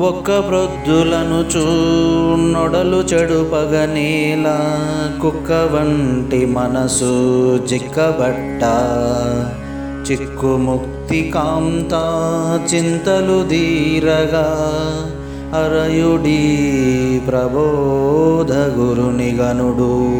ఒక్క ప్రొద్దులను చూడలు చెడు పగనీల కుక్క వంటి మనసు చిక్కబట్ట చిక్కుముక్తి కాంత చింతలు దీరగా. అరయుడి ప్రబోధ గురుని గనుడు.